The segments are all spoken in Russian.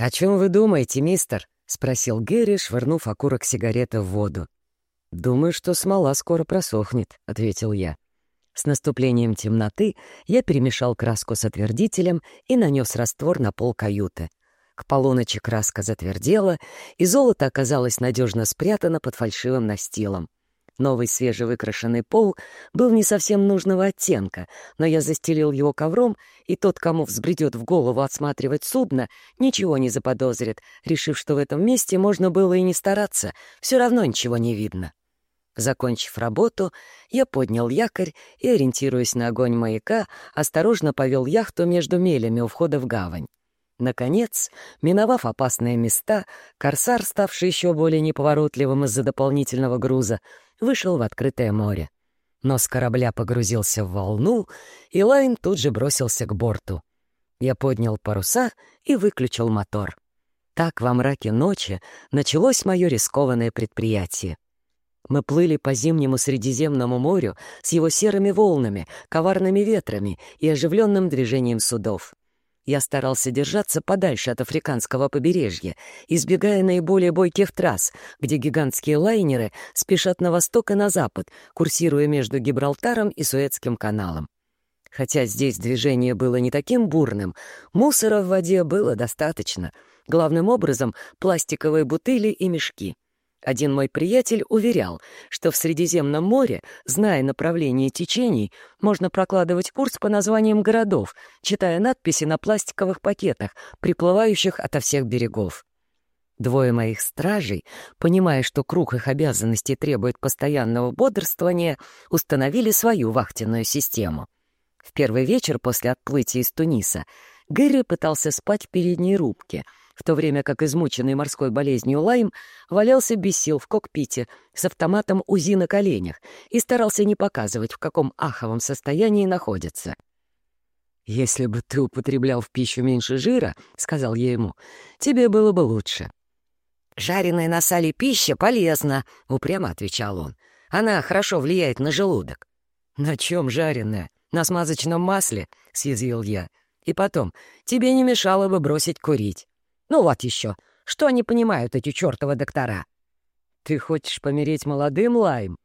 «О чем вы думаете, мистер?» — спросил Гэри, швырнув окурок сигареты в воду. «Думаю, что смола скоро просохнет», — ответил я. С наступлением темноты я перемешал краску с отвердителем и нанес раствор на пол каюты. К полуночи краска затвердела, и золото оказалось надежно спрятано под фальшивым настилом. Новый свежевыкрашенный пол был не совсем нужного оттенка, но я застелил его ковром, и тот, кому взбредет в голову отсматривать судно, ничего не заподозрит, решив, что в этом месте можно было и не стараться, все равно ничего не видно. Закончив работу, я поднял якорь и, ориентируясь на огонь маяка, осторожно повел яхту между мелями у входа в гавань. Наконец, миновав опасные места, корсар, ставший еще более неповоротливым из-за дополнительного груза, вышел в открытое море. Нос корабля погрузился в волну, и Лайн тут же бросился к борту. Я поднял паруса и выключил мотор. Так во мраке ночи началось мое рискованное предприятие. Мы плыли по зимнему Средиземному морю с его серыми волнами, коварными ветрами и оживленным движением судов. Я старался держаться подальше от африканского побережья, избегая наиболее бойких трасс, где гигантские лайнеры спешат на восток и на запад, курсируя между Гибралтаром и Суэцким каналом. Хотя здесь движение было не таким бурным, мусора в воде было достаточно. Главным образом — пластиковые бутыли и мешки — один мой приятель уверял, что в Средиземном море, зная направление течений, можно прокладывать курс по названиям городов, читая надписи на пластиковых пакетах, приплывающих ото всех берегов. Двое моих стражей, понимая, что круг их обязанностей требует постоянного бодрствования, установили свою вахтенную систему. В первый вечер после отплытия из Туниса Гэри пытался спать в передней рубке — в то время как измученный морской болезнью Лайм валялся без сил в кокпите с автоматом УЗИ на коленях и старался не показывать, в каком аховом состоянии находится. «Если бы ты употреблял в пищу меньше жира, — сказал я ему, — тебе было бы лучше». «Жареная на сале пища полезна», — упрямо отвечал он. «Она хорошо влияет на желудок». «На чем жареная? На смазочном масле?» — съязвил я. «И потом, тебе не мешало бы бросить курить». Ну вот еще. Что они понимают, эти чертовы доктора? Ты хочешь помереть молодым, Лайм?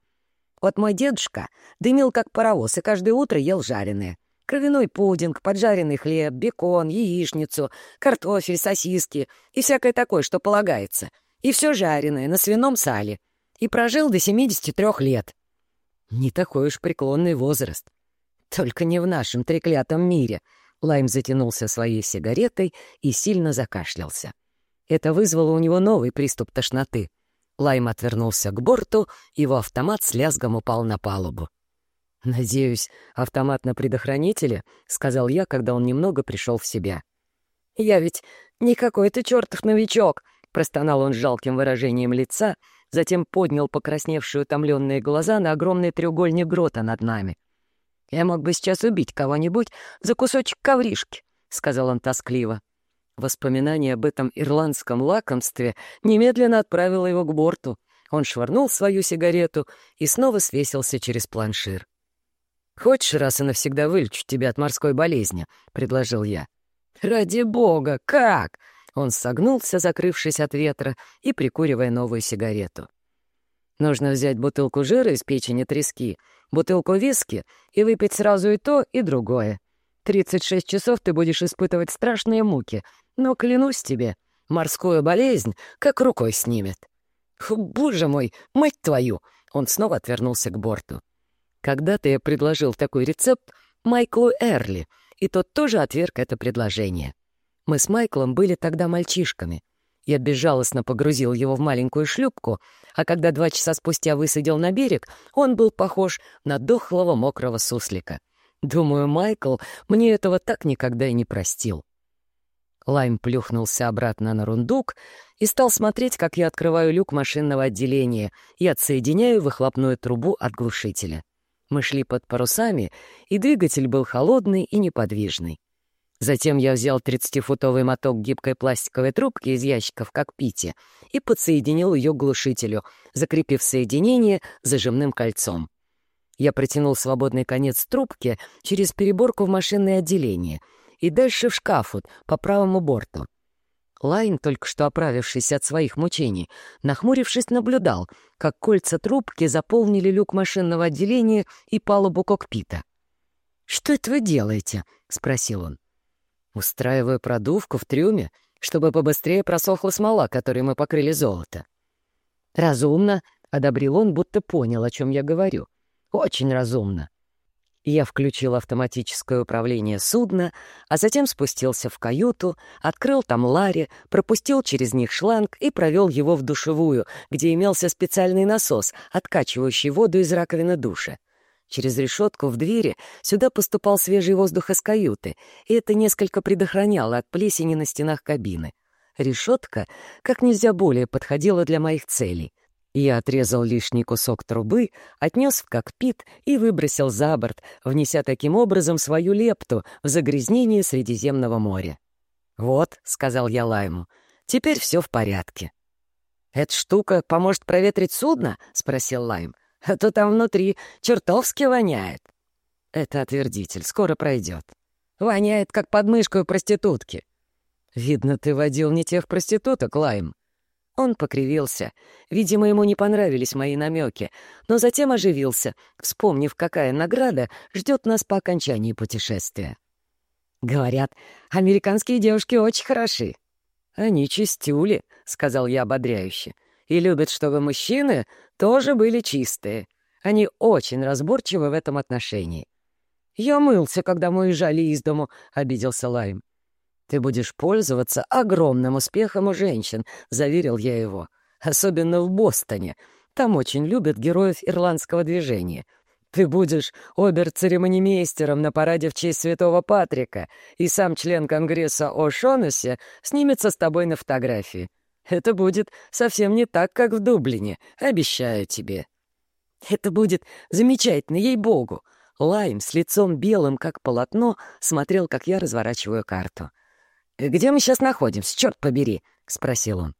Вот мой дедушка дымил как паровоз и каждое утро ел жареное. Кровяной пудинг, поджаренный хлеб, бекон, яичницу, картофель, сосиски и всякое такое, что полагается. И все жареное, на свином сале. И прожил до 73 лет. Не такой уж преклонный возраст. Только не в нашем треклятом мире — Лайм затянулся своей сигаретой и сильно закашлялся. Это вызвало у него новый приступ тошноты. Лайм отвернулся к борту, его автомат с лязгом упал на палубу. «Надеюсь, автомат на предохранителе?» — сказал я, когда он немного пришел в себя. «Я ведь не какой-то чертов новичок!» — простонал он с жалким выражением лица, затем поднял покрасневшие утомленные глаза на огромный треугольник грота над нами. «Я мог бы сейчас убить кого-нибудь за кусочек ковришки», — сказал он тоскливо. Воспоминание об этом ирландском лакомстве немедленно отправило его к борту. Он швырнул свою сигарету и снова свесился через планшир. «Хочешь раз и навсегда вылечу тебя от морской болезни?» — предложил я. «Ради бога, как?» Он согнулся, закрывшись от ветра и прикуривая новую сигарету. «Нужно взять бутылку жира из печени трески бутылку виски и выпить сразу и то, и другое. 36 часов ты будешь испытывать страшные муки, но, клянусь тебе, морскую болезнь как рукой снимет. Боже мой, мать твою!» Он снова отвернулся к борту. Когда-то я предложил такой рецепт Майклу Эрли, и тот тоже отверг это предложение. Мы с Майклом были тогда мальчишками — я безжалостно погрузил его в маленькую шлюпку, а когда два часа спустя высадил на берег, он был похож на дохлого мокрого суслика. Думаю, Майкл мне этого так никогда и не простил. Лайм плюхнулся обратно на рундук и стал смотреть, как я открываю люк машинного отделения и отсоединяю выхлопную трубу от глушителя. Мы шли под парусами, и двигатель был холодный и неподвижный. Затем я взял 30-футовый моток гибкой пластиковой трубки из ящика в кокпите и подсоединил ее к глушителю, закрепив соединение зажимным кольцом. Я протянул свободный конец трубки через переборку в машинное отделение и дальше в шкафут по правому борту. Лайн, только что оправившись от своих мучений, нахмурившись, наблюдал, как кольца трубки заполнили люк машинного отделения и палубу кокпита. «Что это вы делаете?» — спросил он. «Устраиваю продувку в трюме, чтобы побыстрее просохла смола, которой мы покрыли золото». «Разумно», — одобрил он, будто понял, о чем я говорю. «Очень разумно». Я включил автоматическое управление судна, а затем спустился в каюту, открыл там лари, пропустил через них шланг и провел его в душевую, где имелся специальный насос, откачивающий воду из раковины душа. Через решетку в двери сюда поступал свежий воздух из каюты, и это несколько предохраняло от плесени на стенах кабины. Решетка как нельзя более подходила для моих целей — я отрезал лишний кусок трубы, отнес в кокпит и выбросил за борт, внеся таким образом свою лепту в загрязнение Средиземного моря. «Вот», — сказал я Лайму, — «теперь все в порядке». «Эта штука поможет проветрить судно?» — спросил Лайм. «А то там внутри чертовски воняет». «Это отвердитель, скоро пройдет. Воняет, как подмышку у проститутки». «Видно, ты водил не тех проституток, Лайм», он покривился. Видимо, ему не понравились мои намеки, но затем оживился, вспомнив, какая награда ждет нас по окончании путешествия. «Говорят, американские девушки очень хороши». «Они чистюли», — сказал я ободряюще, «и любят, чтобы мужчины тоже были чистые. Они очень разборчивы в этом отношении». «Я мылся, когда мы уезжали из дому», — обиделся Лайм. «Ты будешь пользоваться огромным успехом у женщин», — заверил я его. «Особенно в Бостоне. Там очень любят героев ирландского движения. Ты будешь обер-церемонимейстером на параде в честь Святого Патрика, и сам член Конгресса О'Шонесси снимется с тобой на фотографии. Это будет совсем не так, как в Дублине, обещаю тебе». «Это будет замечательно, ей-богу!» Лайм с лицом белым, как полотно, смотрел, как я разворачиваю карту. «Где мы сейчас находимся, черт побери?» — спросил он.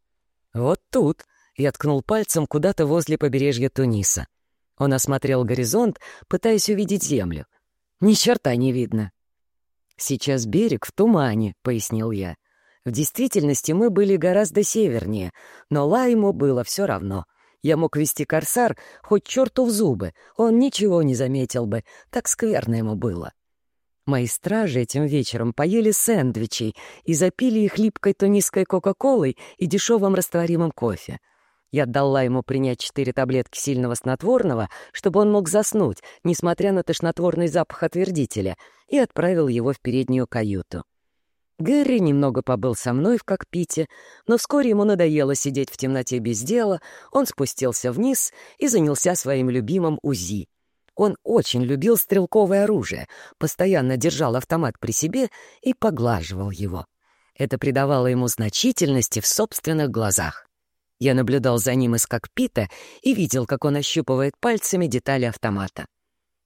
«Вот тут», — я ткнул пальцем куда-то возле побережья Туниса. Он осмотрел горизонт, пытаясь увидеть землю. «Ни черта не видно». «Сейчас берег в тумане», — пояснил я. В действительности мы были гораздо севернее, но Лайму было все равно. Я мог вести корсар хоть черту в зубы, он ничего не заметил бы, так скверно ему было. Мои стражи этим вечером поели сэндвичей и запили их липкой тунисской кока-колой и дешевым растворимым кофе. Я дала ему принять четыре таблетки сильного снотворного, чтобы он мог заснуть, несмотря на тошнотворный запах отвердителя, и отправил его в переднюю каюту. Гэри немного побыл со мной в кокпите, но вскоре ему надоело сидеть в темноте без дела, он спустился вниз и занялся своим любимым УЗИ — он очень любил стрелковое оружие, постоянно держал автомат при себе и поглаживал его. Это придавало ему значительности в собственных глазах. Я наблюдал за ним из кокпита и видел, как он ощупывает пальцами детали автомата.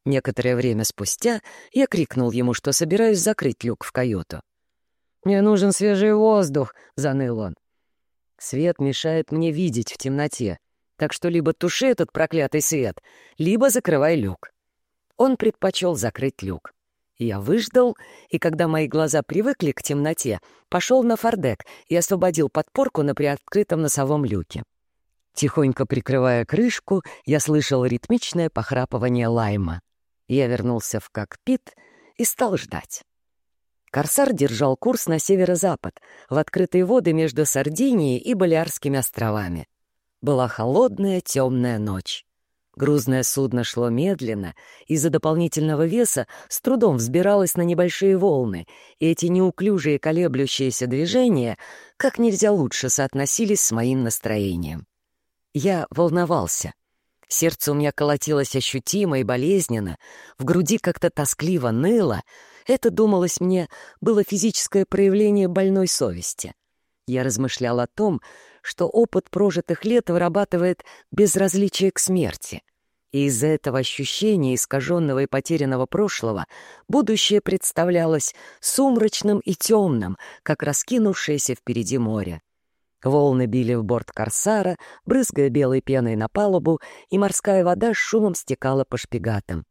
Некоторое время спустя я крикнул ему, что собираюсь закрыть люк в каюту. «Мне нужен свежий воздух», — заныл он. «Свет мешает мне видеть в темноте», так что либо туши этот проклятый свет, либо закрывай люк. Он предпочел закрыть люк. Я выждал, и когда мои глаза привыкли к темноте, пошел на фордек и освободил подпорку на приоткрытом носовом люке. Тихонько прикрывая крышку, я слышал ритмичное похрапывание лайма. Я вернулся в кокпит и стал ждать. Корсар держал курс на северо-запад, в открытые воды между Сардинией и Балиарскими островами. Была холодная темная ночь. Грузное судно шло медленно, из-за дополнительного веса с трудом взбиралось на небольшие волны, и эти неуклюжие колеблющиеся движения как нельзя лучше соотносились с моим настроением. Я волновался. Сердце у меня колотилось ощутимо и болезненно, в груди как-то тоскливо ныло. Это, думалось мне, было физическое проявление больной совести. Я размышлял о том, что опыт прожитых лет вырабатывает безразличие к смерти. И из-за этого ощущения искаженного и потерянного прошлого будущее представлялось сумрачным и темным, как раскинувшееся впереди море. Волны били в борт корсара, брызгая белой пеной на палубу, и морская вода с шумом стекала по шпигатам.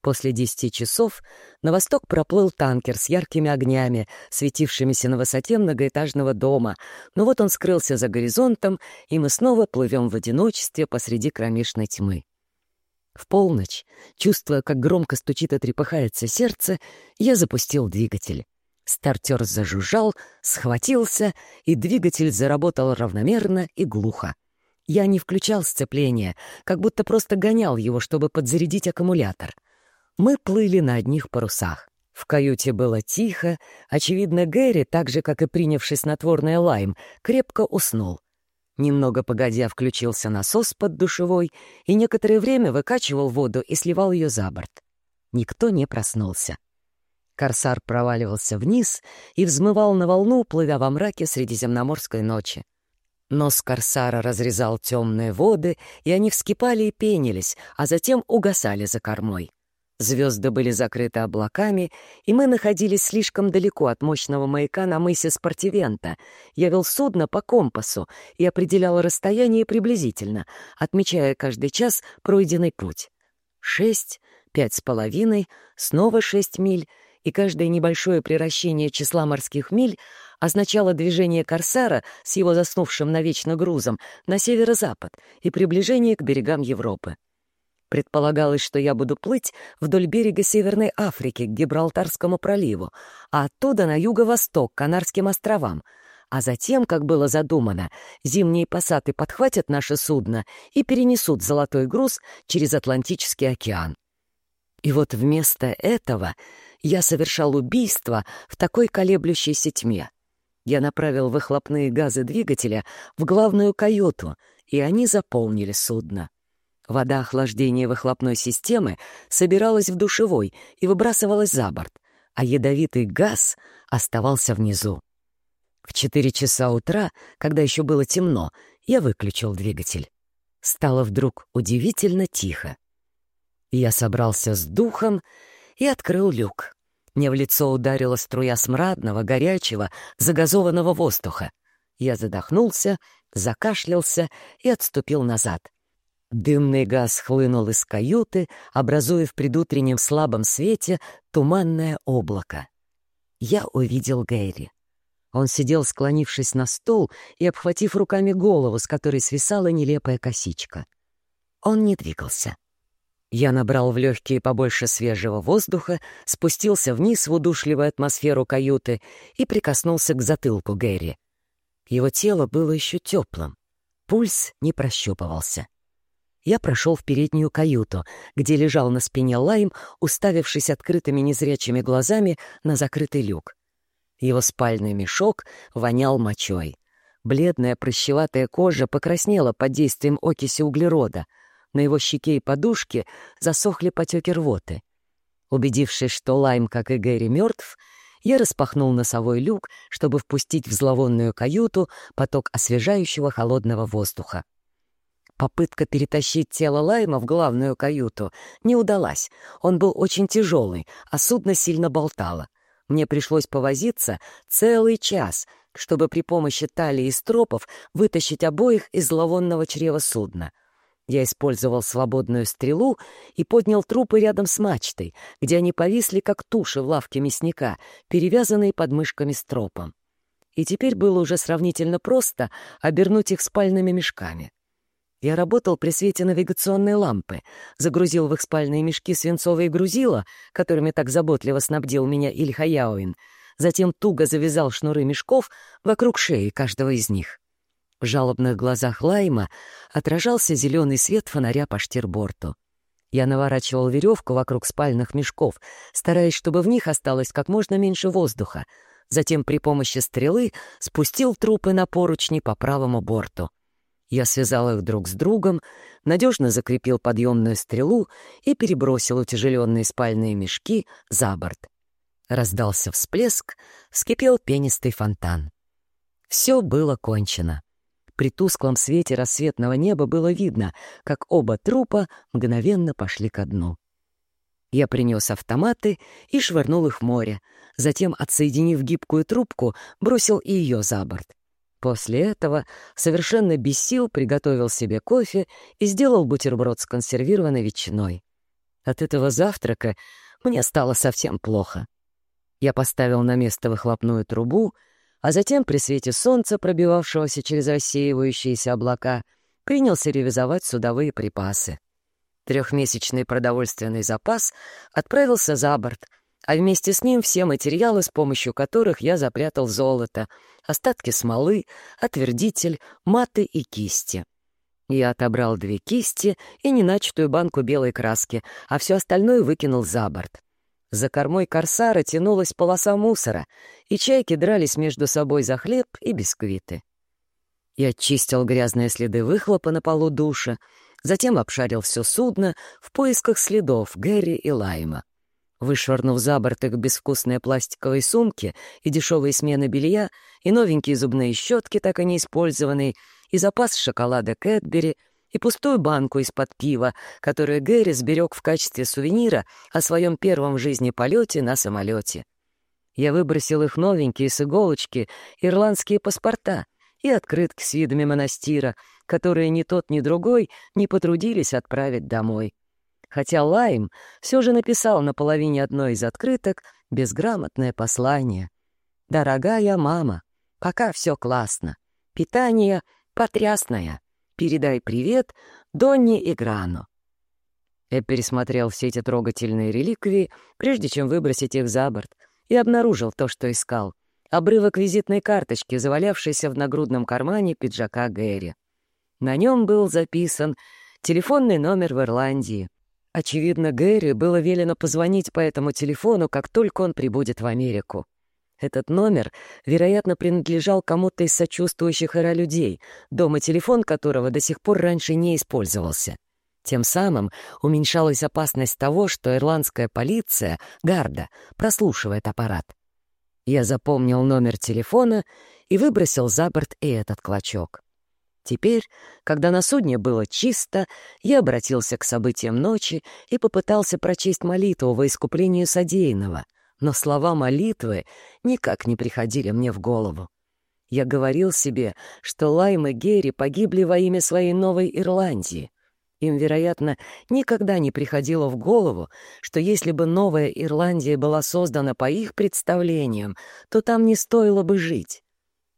После десяти часов на восток проплыл танкер с яркими огнями, светившимися на высоте многоэтажного дома, но вот он скрылся за горизонтом, и мы снова плывем в одиночестве посреди кромешной тьмы. В полночь, чувствуя, как громко стучит и трепыхается сердце, я запустил двигатель. Стартер зажужжал, схватился, и двигатель заработал равномерно и глухо. Я не включал сцепление, как будто просто гонял его, чтобы подзарядить аккумулятор — мы плыли на одних парусах. В каюте было тихо. Очевидно, Гэри, так же, как и принявший снотворное лайм, крепко уснул. Немного погодя включился насос под душевой и некоторое время выкачивал воду и сливал ее за борт. Никто не проснулся. Корсар проваливался вниз и взмывал на волну, плывя во мраке средиземноморской ночи. Нос Корсара разрезал темные воды, и они вскипали и пенились, а затем угасали за кормой. Звезды были закрыты облаками, и мы находились слишком далеко от мощного маяка на мысе Спортивента. Я вел судно по компасу и определял расстояние приблизительно, отмечая каждый час пройденный путь. Шесть, пять с половиной, снова шесть миль, и каждое небольшое приращение числа морских миль означало движение «Корсара» с его заснувшим навечно грузом на северо-запад и приближение к берегам Европы. Предполагалось, что я буду плыть вдоль берега Северной Африки к Гибралтарскому проливу, а оттуда на юго-восток, к Канарским островам. А затем, как было задумано, зимние посады подхватят наше судно и перенесут золотой груз через Атлантический океан. И вот вместо этого я совершал убийство в такой колеблющейся тьме. Я направил выхлопные газы двигателя в главную каюту, и они заполнили судно. Вода охлаждения выхлопной системы собиралась в душевой и выбрасывалась за борт, а ядовитый газ оставался внизу. В четыре часа утра, когда еще было темно, я выключил двигатель. Стало вдруг удивительно тихо. Я собрался с духом и открыл люк. Мне в лицо ударила струя смрадного, горячего, загазованного воздуха. Я задохнулся, закашлялся и отступил назад — Дымный газ хлынул из каюты, образуя в предутреннем слабом свете туманное облако. Я увидел Гэри. Он сидел, склонившись на стол и обхватив руками голову, с которой свисала нелепая косичка. Он не двигался. Я набрал в легкие побольше свежего воздуха, спустился вниз в удушливую атмосферу каюты и прикоснулся к затылку Гэри. Его тело было еще теплым. Пульс не прощупывался я прошел в переднюю каюту, где лежал на спине Лайм, уставившись открытыми незрячими глазами на закрытый люк. Его спальный мешок вонял мочой. Бледная прыщеватая кожа покраснела под действием окиси углерода. На его щеке и подушке засохли потеки рвоты. Убедившись, что Лайм, как и Гэри, мертв, я распахнул носовой люк, чтобы впустить в зловонную каюту поток освежающего холодного воздуха. Попытка перетащить тело Лайма в главную каюту не удалась. Он был очень тяжелый, а судно сильно болтало. Мне пришлось повозиться целый час, чтобы при помощи талии и стропов вытащить обоих из зловонного чрева судна. Я использовал свободную стрелу и поднял трупы рядом с мачтой, где они повисли, как туши в лавке мясника, перевязанные подмышками стропом. И теперь было уже сравнительно просто обернуть их спальными мешками. Я работал при свете навигационной лампы, загрузил в их спальные мешки свинцовые грузила, которыми так заботливо снабдил меня Ильхаяуин, затем туго завязал шнуры мешков вокруг шеи каждого из них. В жалобных глазах Лайма отражался зеленый свет фонаря по штирборту. Я наворачивал веревку вокруг спальных мешков, стараясь, чтобы в них осталось как можно меньше воздуха, затем при помощи стрелы спустил трупы на поручни по правому борту. Я связал их друг с другом, надежно закрепил подъемную стрелу и перебросил утяжеленные спальные мешки за борт. Раздался всплеск, вскипел пенистый фонтан. Все было кончено. При тусклом свете рассветного неба было видно, как оба трупа мгновенно пошли ко дну. Я принес автоматы и швырнул их в море, затем, отсоединив гибкую трубку, бросил и ее за борт. После этого совершенно без сил приготовил себе кофе и сделал бутерброд с консервированной ветчиной. От этого завтрака мне стало совсем плохо. Я поставил на место выхлопную трубу, а затем при свете солнца, пробивавшегося через рассеивающиеся облака, принялся ревизовать судовые припасы. Трехмесячный продовольственный запас отправился за борт, а вместе с ним все материалы, с помощью которых я запрятал золото, остатки смолы, отвердитель, маты и кисти. Я отобрал две кисти и неначатую банку белой краски, а все остальное выкинул за борт. За кормой корсара тянулась полоса мусора, и чайки дрались между собой за хлеб и бисквиты. Я чистил грязные следы выхлопа на полу душа, затем обшарил все судно в поисках следов Гэри и Лайма. Вышвырнув за борт их безвкусные пластиковые сумки и дешевые смены белья, и новенькие зубные щетки, так и не использованные, и запас шоколада Кэтбери, и пустую банку из-под пива, которую Гэри сберег в качестве сувенира о своем первом в жизни полете на самолете. Я выбросил их новенькие с иголочки ирландские паспорта и открытки с видами монастира, которые ни тот, ни другой не потрудились отправить домой. Хотя Лайм все же написал на половине одной из открыток безграмотное послание. «Дорогая мама, пока все классно. Питание потрясное. Передай привет Донни и Грану». Я пересмотрел все эти трогательные реликвии, прежде чем выбросить их за борт, и обнаружил то, что искал — обрывок визитной карточки, завалявшейся в нагрудном кармане пиджака Гэри. На нем был записан телефонный номер в Ирландии. Очевидно, Гэри было велено позвонить по этому телефону, как только он прибудет в Америку. Этот номер, вероятно, принадлежал кому-то из сочувствующих Эра людей, дом и телефон которого до сих пор раньше не использовался. Тем самым уменьшалась опасность того, что ирландская полиция, Гарда, прослушивает аппарат. Я запомнил номер телефона и выбросил за борт и этот клочок. Теперь, когда на судне было чисто, я обратился к событиям ночи и попытался прочесть молитву во искуплении содеянного, но слова молитвы никак не приходили мне в голову. Я говорил себе, что Лайм и Герри погибли во имя своей Новой Ирландии. Им, вероятно, никогда не приходило в голову, что если бы Новая Ирландия была создана по их представлениям, то там не стоило бы жить.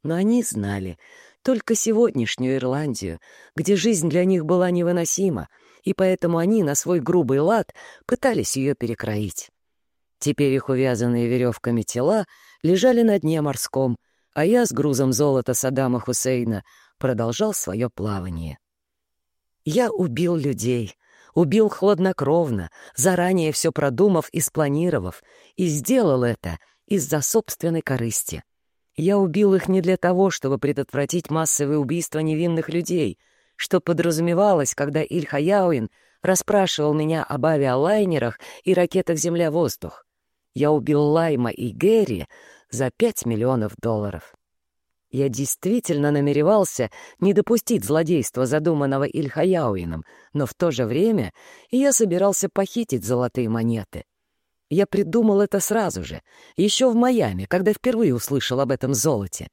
Но они знали, только сегодняшнюю Ирландию, где жизнь для них была невыносима, и поэтому они на свой грубый лад пытались ее перекроить. Теперь их увязанные веревками тела лежали на дне морском, а я с грузом золота Саддама Хусейна продолжал свое плавание. Я убил людей, убил хладнокровно, заранее все продумав и спланировав, и сделал это из-за собственной корысти. Я убил их не для того, чтобы предотвратить массовые убийства невинных людей, что подразумевалось, когда Иль Хаяуин расспрашивал меня об авиалайнерах и ракетах «Земля-воздух». Я убил Лайма и Гэри за пять миллионов долларов. Я действительно намеревался не допустить злодейства, задуманного Ильхаяуином, но в то же время я собирался похитить золотые монеты. Я придумал это сразу же, еще в Майами, когда впервые услышал об этом золоте.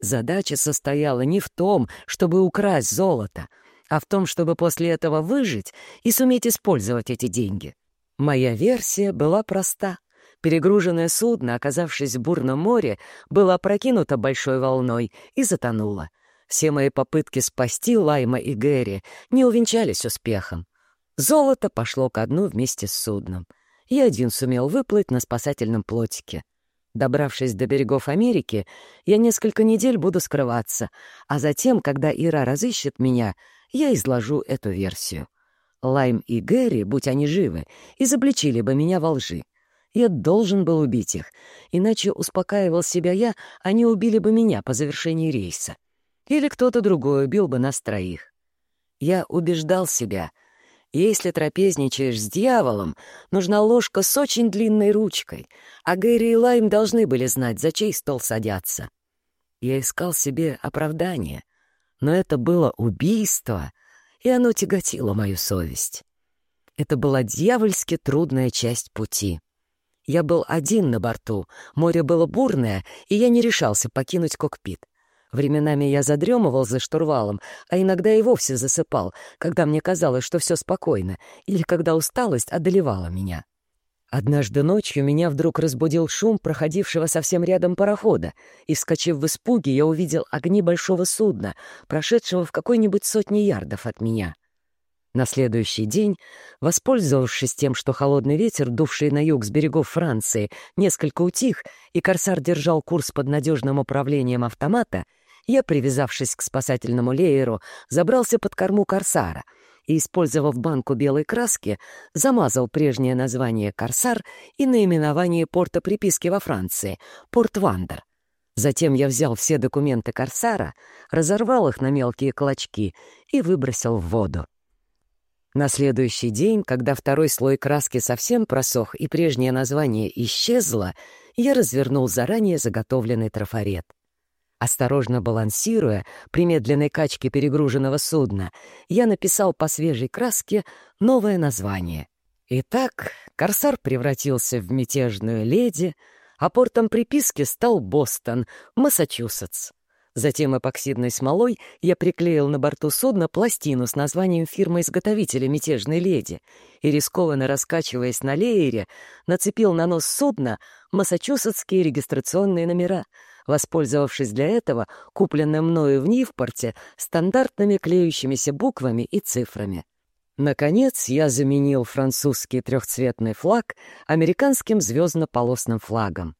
Задача состояла не в том, чтобы украсть золото, а в том, чтобы после этого выжить и суметь использовать эти деньги. Моя версия была проста. Перегруженное судно, оказавшись в бурном море, было опрокинуто большой волной и затонуло. Все мои попытки спасти Лайма и Гэри не увенчались успехом. Золото пошло ко дну вместе с судном и один сумел выплыть на спасательном плотике. Добравшись до берегов Америки, я несколько недель буду скрываться, а затем, когда Ира разыщет меня, я изложу эту версию. Лайм и Гэри, будь они живы, изобличили бы меня во лжи. Я должен был убить их, иначе, успокаивал себя я, они убили бы меня по завершении рейса. Или кто-то другой убил бы нас троих. Я убеждал себя — если трапезничаешь с дьяволом, нужна ложка с очень длинной ручкой, а Гэри и Лайм должны были знать, за чей стол садятся. Я искал себе оправдание, но это было убийство, и оно тяготило мою совесть. Это была дьявольски трудная часть пути. Я был один на борту, море было бурное, и я не решался покинуть кокпит. Временами я задремывал за штурвалом, а иногда и вовсе засыпал, когда мне казалось, что все спокойно, или когда усталость одолевала меня. Однажды ночью меня вдруг разбудил шум проходившего совсем рядом парохода, и, вскочив в испуге, я увидел огни большого судна, прошедшего в какой-нибудь сотни ярдов от меня. На следующий день, воспользовавшись тем, что холодный ветер, дувший на юг с берегов Франции, несколько утих, и корсар держал курс под надежным управлением автомата, я, привязавшись к спасательному лееру, забрался под корму корсара — и, использовав банку белой краски, замазал прежнее название «Корсар» и наименование порта приписки во Франции — «Порт Вандер». Затем я взял все документы «Корсара», разорвал их на мелкие клочки и выбросил в воду. На следующий день, когда второй слой краски совсем просох и прежнее название исчезло, я развернул заранее заготовленный трафарет. Осторожно балансируя при медленной качке перегруженного судна, я написал по свежей краске новое название. Итак, «Корсар» превратился в мятежную леди, а портом приписки стал Бостон, Массачусетс. Затем эпоксидной смолой я приклеил на борту судна пластину с названием фирмы-изготовителя «Мятежной леди» и, рискованно раскачиваясь на леере, нацепил на нос судна массачусетские регистрационные номера — воспользовавшись для этого купленным мною в Нивпорте стандартными клеющимися буквами и цифрами. Наконец, я заменил французский трехцветный флаг американским звездно-полосным флагом.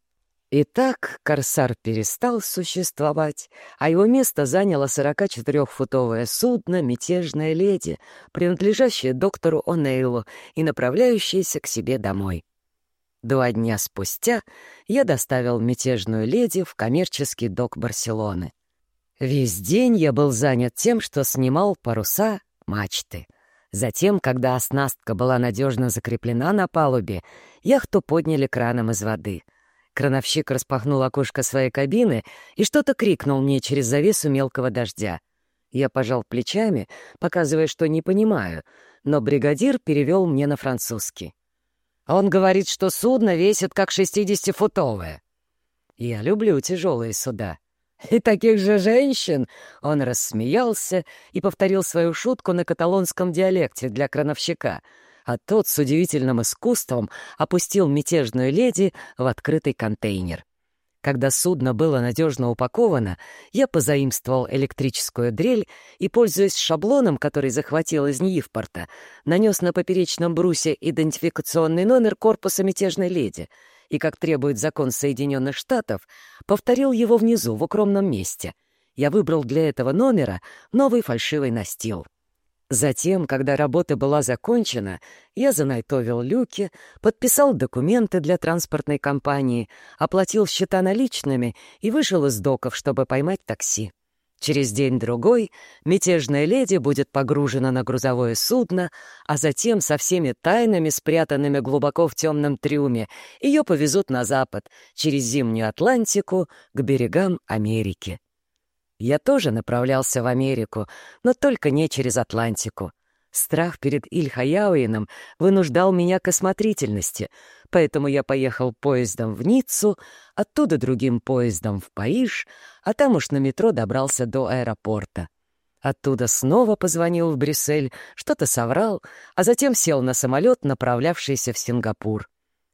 Итак, «Корсар» перестал существовать, а его место заняло 44-футовое судно «Мятежная леди», принадлежащее доктору О'Нейлу и направляющееся к себе домой. Два дня спустя я доставил мятежную леди в коммерческий док Барселоны. Весь день я был занят тем, что снимал паруса, мачты. Затем, когда оснастка была надежно закреплена на палубе, яхту подняли краном из воды. Крановщик распахнул окошко своей кабины и что-то крикнул мне через завесу мелкого дождя. Я пожал плечами, показывая, что не понимаю, но бригадир перевел мне на французский. Он говорит, что судно весит как шестидесятифутовое. Я люблю тяжелые суда. И таких же женщин!» Он рассмеялся и повторил свою шутку на каталонском диалекте для крановщика, а тот с удивительным искусством опустил мятежную леди в открытый контейнер. Когда судно было надежно упаковано, я позаимствовал электрическую дрель и, пользуясь шаблоном, который захватил из Ньивпорта, нанес на поперечном брусе идентификационный номер корпуса мятежной леди и, как требует закон Соединенных Штатов, повторил его внизу, в укромном месте. Я выбрал для этого номера новый фальшивый настил. Затем, когда работа была закончена, я занайтовил люки, подписал документы для транспортной компании, оплатил счета наличными и вышел из доков, чтобы поймать такси. Через день-другой мятежная леди будет погружена на грузовое судно, а затем со всеми тайнами, спрятанными глубоко в темном трюме, ее повезут на запад, через зимнюю Атлантику, к берегам Америки. Я тоже направлялся в Америку, но только не через Атлантику. Страх перед Ильхаяуином вынуждал меня к осмотрительности, поэтому я поехал поездом в Ниццу, оттуда другим поездом в Париж, а там уж на метро добрался до аэропорта. Оттуда снова позвонил в Брюссель, что-то соврал, а затем сел на самолет, направлявшийся в Сингапур.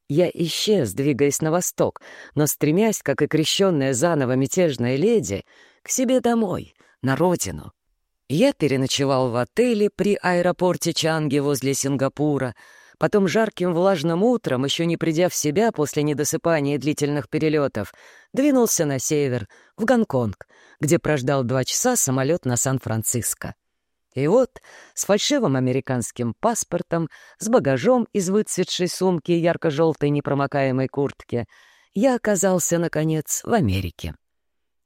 Я исчез, двигаясь на восток, но стремясь, как и крещенная заново мятежная леди, к себе домой, на родину. Я переночевал в отеле при аэропорте Чанги возле Сингапура, потом жарким влажным утром, еще не придя в себя после недосыпания и длительных перелетов, двинулся на север, в Гонконг, где прождал два часа самолет на Сан-Франциско. И вот, с фальшивым американским паспортом, с багажом из выцветшей сумки и ярко-желтой непромокаемой куртки, я оказался, наконец, в Америке.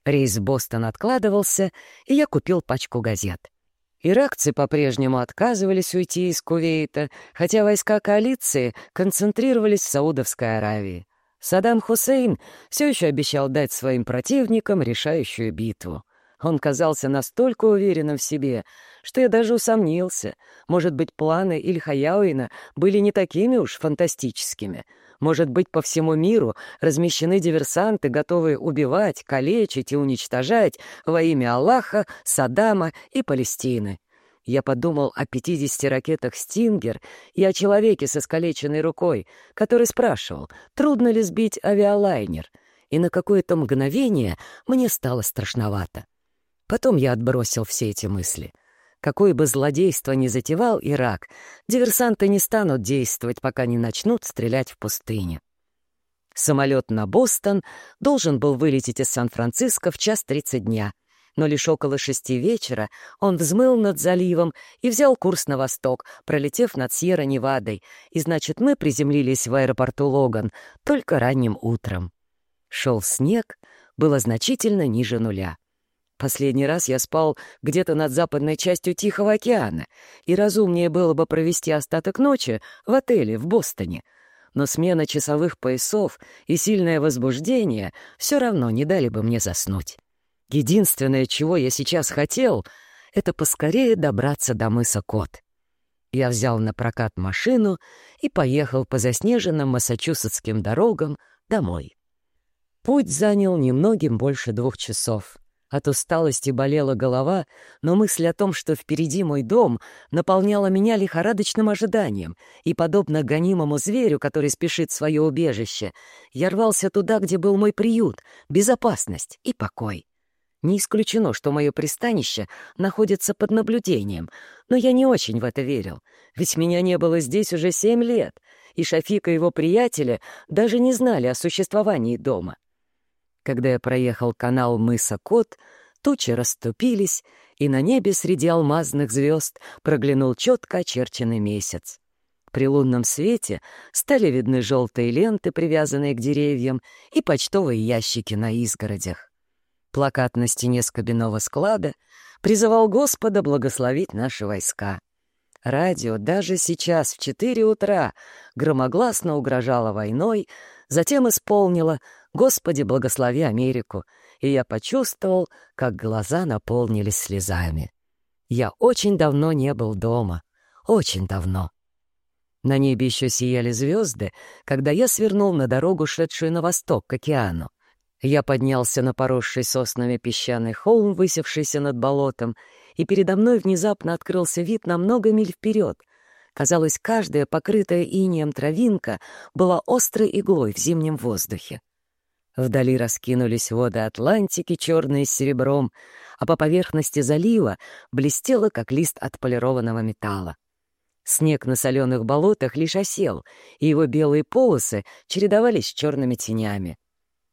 Рейс в Бостон откладывался, и я купил пачку газет. Иракцы по-прежнему отказывались уйти из Кувейта, хотя войска коалиции концентрировались в Саудовской Аравии. Саддам Хусейн все еще обещал дать своим противникам решающую битву. Он казался настолько уверенным в себе, что я даже усомнился. Может быть, планы Ильхаяуина были не такими уж фантастическими. Может быть, по всему миру размещены диверсанты, готовые убивать, калечить и уничтожать во имя Аллаха, Саддама и Палестины. Я подумал о 50 ракетах «Стингер» и о человеке со искалеченной рукой, который спрашивал, трудно ли сбить авиалайнер, и на какое-то мгновение мне стало страшновато. Потом я отбросил все эти мысли. Какое бы злодейство ни затевал Ирак, диверсанты не станут действовать, пока не начнут стрелять в пустыне. Самолет на Бостон должен был вылететь из Сан-Франциско в час тридцать дня — но лишь около шести вечера он взмыл над заливом и взял курс на восток, пролетев над Сьерра-Невадой, и, значит, мы приземлились в аэропорту Логан только ранним утром. Шел снег, было значительно ниже нуля. Последний раз я спал где-то над западной частью Тихого океана, и разумнее было бы провести остаток ночи в отеле в Бостоне. Но смена часовых поясов и сильное возбуждение все равно не дали бы мне заснуть. Единственное, чего я сейчас хотел, это поскорее добраться до мыса Кот. Я взял на прокат машину и поехал по заснеженным массачусетским дорогам домой. Путь занял немногим больше двух часов. От усталости болела голова, но мысль о том, что впереди мой дом, наполняла меня лихорадочным ожиданием, и, подобно гонимому зверю, который спешит в свое убежище, я рвался туда, где был мой приют, безопасность и покой. Не исключено, что мое пристанище находится под наблюдением, но я не очень в это верил, ведь меня не было здесь уже семь лет, и Шафик и его приятели даже не знали о существовании дома. Когда я проехал канал мыса Кот, тучи расступились, и на небе среди алмазных звезд проглянул четко очерченный месяц. При лунном свете стали видны желтые ленты, привязанные к деревьям, и почтовые ящики на изгородях. Плакат на стене скобяного склада призывал Господа благословить наши войска. Радио даже сейчас в четыре утра громогласно угрожало войной, затем исполнило «Господи, благослови Америку», и я почувствовал, как глаза наполнились слезами. Я очень давно не был дома, очень давно. На небе еще сияли звезды, когда я свернул на дорогу, шедшую на восток, к океану. Я поднялся на поросший соснами песчаный холм, высевшийся над болотом, и передо мной внезапно открылся вид на много миль вперед. Казалось, каждая покрытая инеем травинка была острой иглой в зимнем воздухе. Вдали раскинулись воды Атлантики, черные с серебром, а по поверхности залива блестело, как лист отполированного металла. Снег на соленых болотах лишь осел, и его белые полосы чередовались с черными тенями.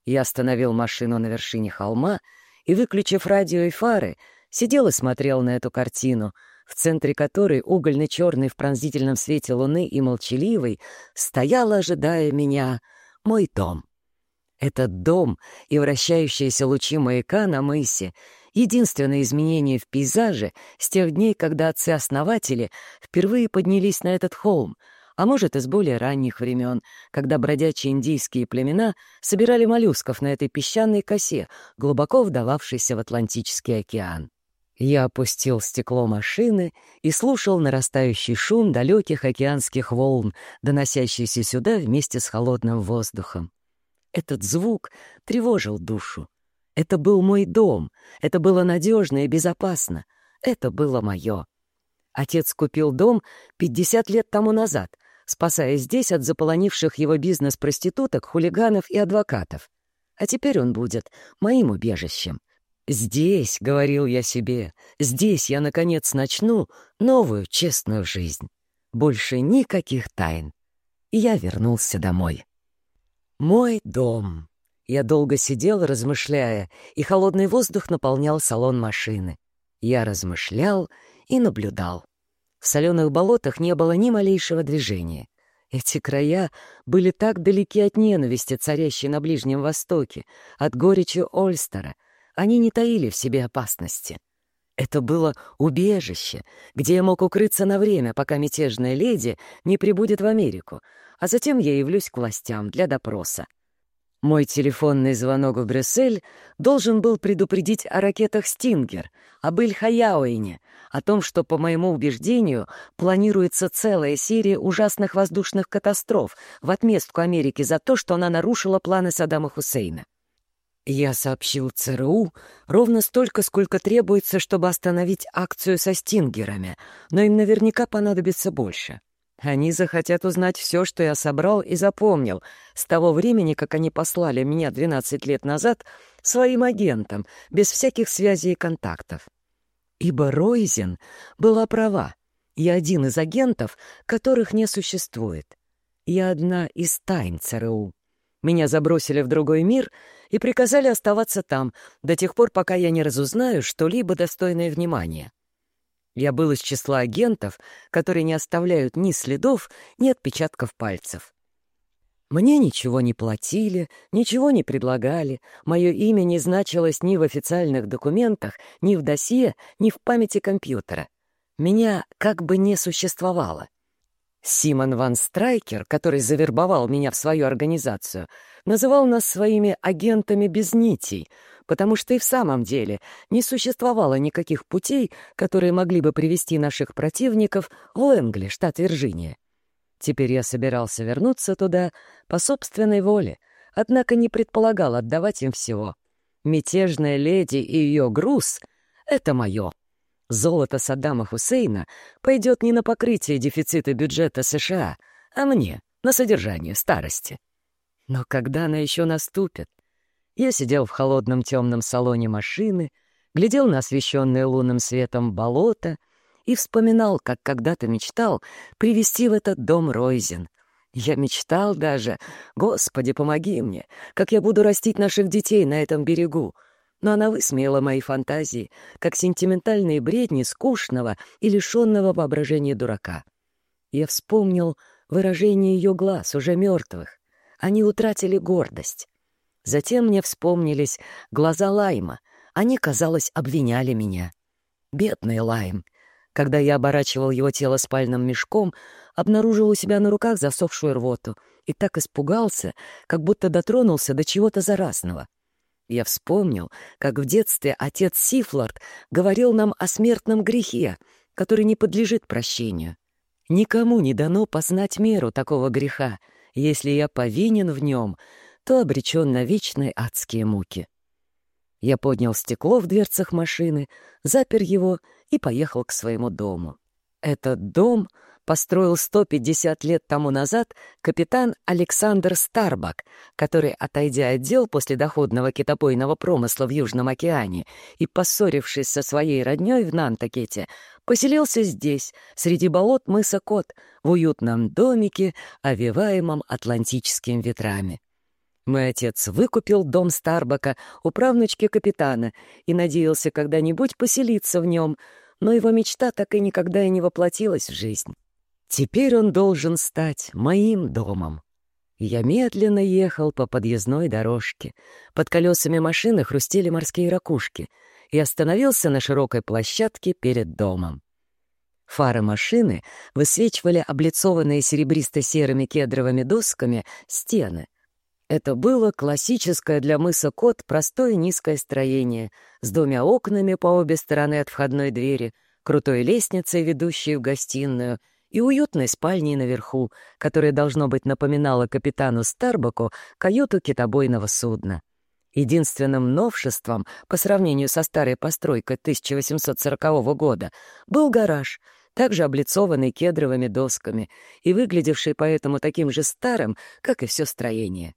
Я остановил машину на вершине холма и, выключив радио и фары, сидел и смотрел на эту картину, в центре которой угольно-черный в пронзительном свете луны и молчаливый стоял, ожидая меня, мой дом. Этот дом и вращающиеся лучи маяка на мысе — единственное изменение в пейзаже с тех дней, когда отцы-основатели впервые поднялись на этот холм — а может, из более ранних времен, когда бродячие индийские племена собирали моллюсков на этой песчаной косе, глубоко вдававшейся в Атлантический океан. Я опустил стекло машины и слушал нарастающий шум далеких океанских волн, доносящийся сюда вместе с холодным воздухом. Этот звук тревожил душу. Это был мой дом, это было надежно и безопасно, это было мое. Отец купил дом 50 лет тому назад, спасая здесь от заполонивших его бизнес проституток, хулиганов и адвокатов. А теперь он будет моим убежищем. Здесь, — говорил я себе, — здесь я, наконец, начну новую честную жизнь. Больше никаких тайн. И я вернулся домой. Мой дом. Я долго сидел, размышляя, и холодный воздух наполнял салон машины. Я размышлял и наблюдал. В соленых болотах не было ни малейшего движения. Эти края были так далеки от ненависти, царящей на Ближнем Востоке, от горечи Ольстера. Они не таили в себе опасности. Это было убежище, где я мог укрыться на время, пока мятежная леди не прибудет в Америку, а затем я явлюсь к властям для допроса. Мой телефонный звонок в Брюссель должен был предупредить о ракетах «Стингер», об Иль-Хаяуине, о том, что, по моему убеждению, планируется целая серия ужасных воздушных катастроф в отместку Америки за то, что она нарушила планы Саддама Хусейна. Я сообщил ЦРУ ровно столько, сколько требуется, чтобы остановить акцию со «Стингерами», но им наверняка понадобится больше. Они захотят узнать все, что я собрал и запомнил с того времени, как они послали меня 12 лет назад своим агентам, без всяких связей и контактов. Ибо Ройзен была права. Я один из агентов, которых не существует. Я одна из тайн ЦРУ. Меня забросили в другой мир и приказали оставаться там до тех пор, пока я не разузнаю что-либо достойное внимания. Я был из числа агентов, которые не оставляют ни следов, ни отпечатков пальцев. Мне ничего не платили, ничего не предлагали, мое имя не значилось ни в официальных документах, ни в досье, ни в памяти компьютера. Меня как бы не существовало. Симон Ван Страйкер, который завербовал меня в свою организацию, называл нас своими агентами без нитей — потому что и в самом деле не существовало никаких путей, которые могли бы привести наших противников в Лэнгли, штат Вирджиния. Теперь я собирался вернуться туда по собственной воле, однако не предполагал отдавать им всего. Мятежная леди и ее груз — это мое. Золото Саддама Хусейна пойдет не на покрытие дефицита бюджета США, а мне, на содержание старости. Но когда она еще наступит? Я сидел в холодном темном салоне машины, глядел на освещенное лунным светом болото и вспоминал, как когда-то мечтал привести в этот дом Ройзен. Я мечтал даже, «Господи, помоги мне, как я буду растить наших детей на этом берегу», но она высмеяла мои фантазии, как сентиментальные бредни скучного и лишенного воображения дурака. Я вспомнил выражение ее глаз, уже мертвых. Они утратили гордость. Затем мне вспомнились глаза Лайма. Они, казалось, обвиняли меня. Бедный Лайм. Когда я оборачивал его тело спальным мешком, обнаружил у себя на руках засохшую рвоту и так испугался, как будто дотронулся до чего-то заразного. Я вспомнил, как в детстве отец Сифлорд говорил нам о смертном грехе, который не подлежит прощению. Никому не дано познать меру такого греха. Если я повинен в нем, то обречен на вечные адские муки. Я поднял стекло в дверцах машины, запер его и поехал к своему дому. Этот дом построил 150 лет тому назад капитан Александр Старбак, который, отойдя от дел после доходного китобойного промысла в Южном океане и поссорившись со своей роднёй в Нантакете, поселился здесь, среди болот мыса Кот, в уютном домике, овиваемом атлантическими ветрами. Мой отец выкупил дом Старбака у правнучки капитана и надеялся когда-нибудь поселиться в нем, но его мечта так и никогда и не воплотилась в жизнь. Теперь он должен стать моим домом. Я медленно ехал по подъездной дорожке. Под колесами машины хрустели морские ракушки и остановился на широкой площадке перед домом. Фары машины высвечивали облицованные серебристо-серыми кедровыми досками стены, это было классическое для мыса Кот простое низкое строение с двумя окнами по обе стороны от входной двери, крутой лестницей, ведущей в гостиную, и уютной спальней наверху, которая, должно быть, напоминала капитану Старбаку каюту китобойного судна. Единственным новшеством по сравнению со старой постройкой 1840 года был гараж, также облицованный кедровыми досками и выглядевший поэтому таким же старым, как и все строение.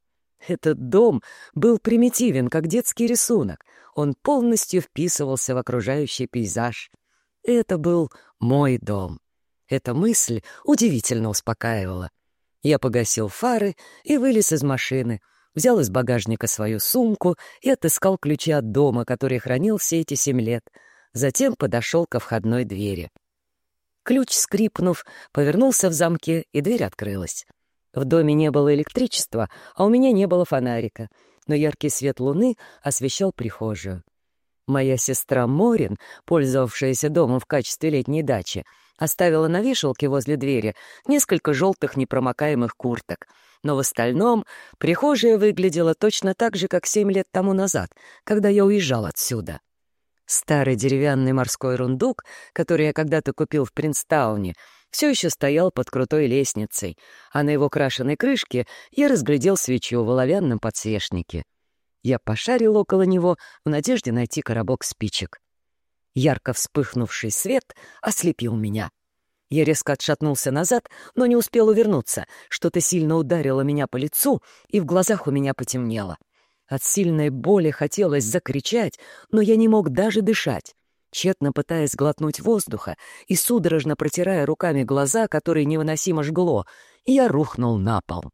Этот дом был примитивен, как детский рисунок. Он полностью вписывался в окружающий пейзаж. Это был мой дом. Эта мысль удивительно успокаивала. Я погасил фары и вылез из машины, взял из багажника свою сумку и отыскал ключи от дома, который хранил все эти семь лет. Затем подошел ко входной двери. Ключ, скрипнув, повернулся в замке, и дверь открылась. В доме не было электричества, а у меня не было фонарика, но яркий свет луны освещал прихожую. Моя сестра Морин, пользовавшаяся домом в качестве летней дачи, оставила на вешалке возле двери несколько желтых непромокаемых курток, но в остальном прихожая выглядела точно так же, как семь лет тому назад, когда я уезжал отсюда. Старый деревянный морской рундук, который я когда-то купил в Принстауне, все еще стоял под крутой лестницей, а на его крашеной крышке я разглядел свечу в оловянном подсвечнике. Я пошарил около него в надежде найти коробок спичек. Ярко вспыхнувший свет ослепил меня. Я резко отшатнулся назад, но не успел увернуться. Что-то сильно ударило меня по лицу, и в глазах у меня потемнело. От сильной боли хотелось закричать, но я не мог даже дышать. Тщетно пытаясь глотнуть воздуха и судорожно протирая руками глаза, которые невыносимо жгло, я рухнул на пол.